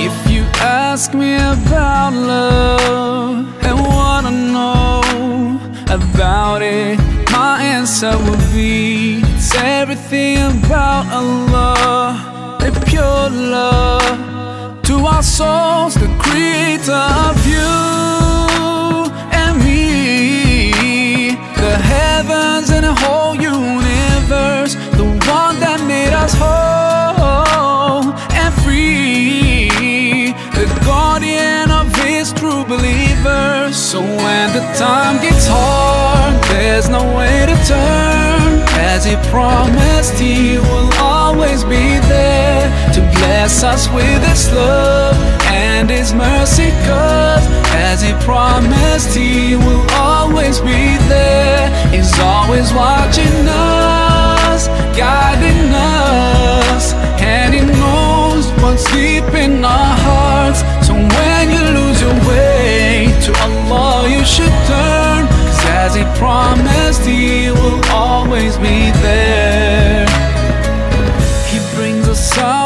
If you ask me about love answer would be. It's everything about Allah, the pure love. To our souls, the creator of you and me, the heavens and the whole universe, the one that made us whole and free, the guardian of his true believers. So when the time gets hard, there's no way to turn. As he promised, he will always be there to bless us with his love and his mercy. Cause as he promised, he will always be there. He's always watching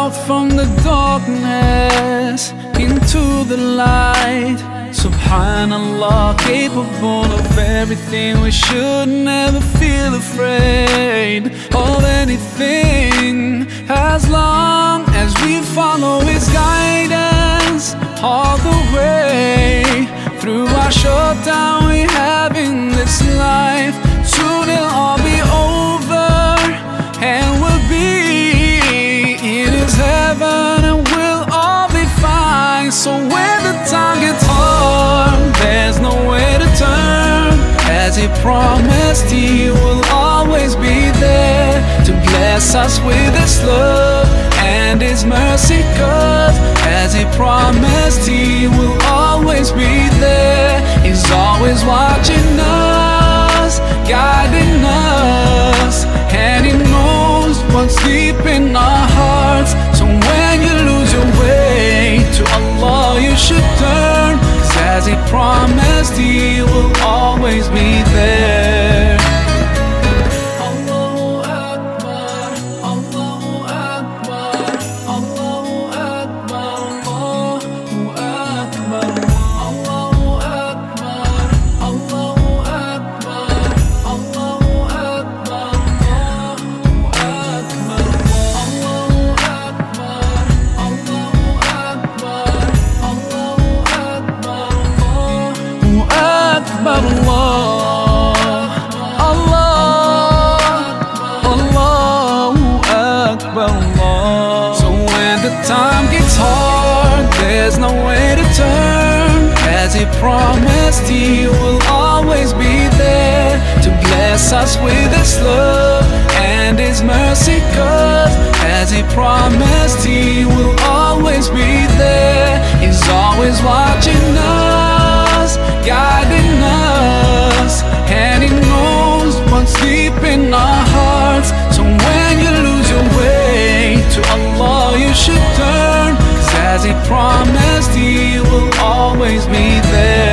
out from the darkness into the light. Subhanallah, capable of everything. We should never feel afraid of anything as long as we follow His guidance all the way through our short He will always be there to bless us with His love and His mercy. Cause as He promised, He will always be there. He's always watching us, guiding us, and He knows what's deep in our hearts. So when you lose your way to Allah, you should turn. as He promised, He will always be there. Promised, He will always be there to bless us with His love and His mercy. Cause as He promised, He will always be there. He's always watching always be there.